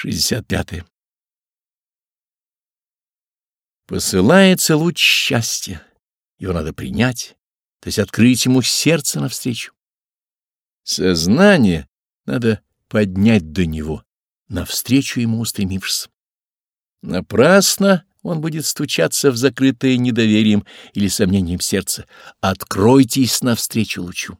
65. Посылается луч счастья, его надо принять, то есть открыть ему сердце навстречу. Сознание надо поднять до него, навстречу ему устремившись. Напрасно он будет стучаться в закрытое недоверием или сомнением сердца. Откройтесь навстречу лучу.